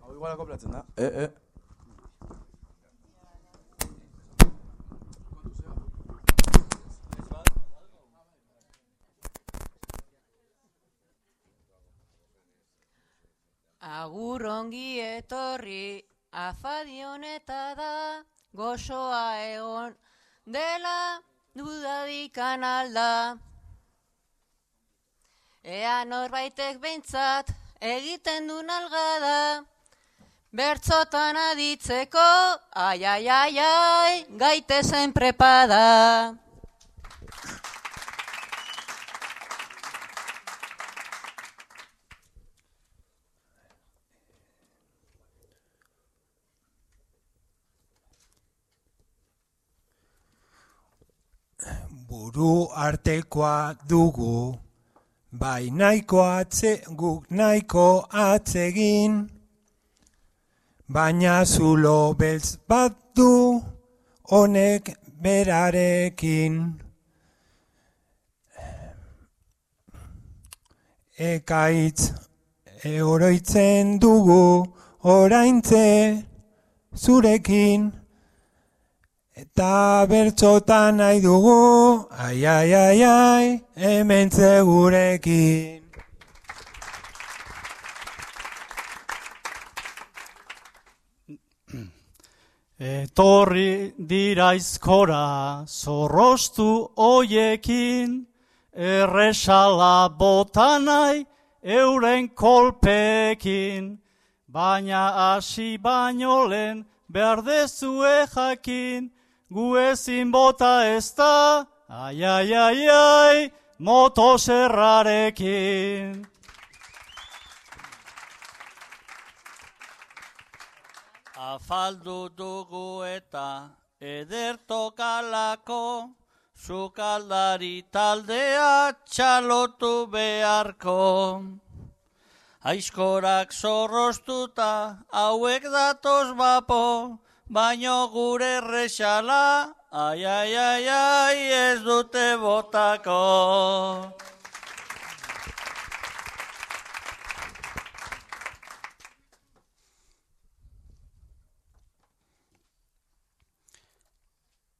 Hau iguala koplatzen da. E, e. Agur ongi etorri, afadioneta da, gozoa egon dela, dudadikan alda. Ea norbaitek behintzat egiten du nalgada, bertzotan aditzeko, ai, ai, ai, ai, gaitezen prepada. Buru artekoa dugu, bai nahiko atze, guk nahiko atzegin, baina zulo beltz bat du honek berarekin. Ekaitz e, oroitzen dugu oraintze zurekin, Eta bertxotan nahi dugu, ai, ai, ai, ai, hemen gurekin. Etorri diraizkora zorrostu oiekin, erresala botanai euren kolpekin, baina hasi baino lehen behar dezue jakin, gu ezin bota ez da, ai, ai, ai, ai, motoserrarekin. Afaldu dugu eta edertokalako, sukaldari taldea txalotu beharko. Aizkorak zorroztuta hauek datoz bapo, baino gure rexala, ai, ai, ai, ai, ez dute botako.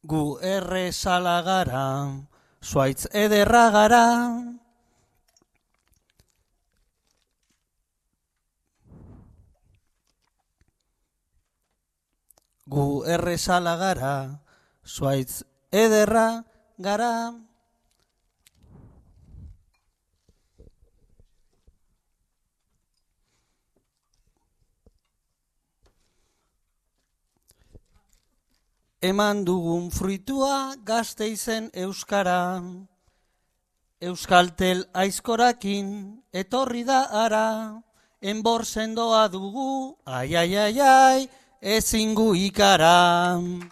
Gu erre salagara, zuaitz ederra gara, gu errezala gara, zuaitz ederra gara. Eman dugun fruitua gazte izen euskara, euskaltel aizkorakin etorri da ara, enbor sendoa dugu, ai, ai, ai, ai, ezingu ikaram.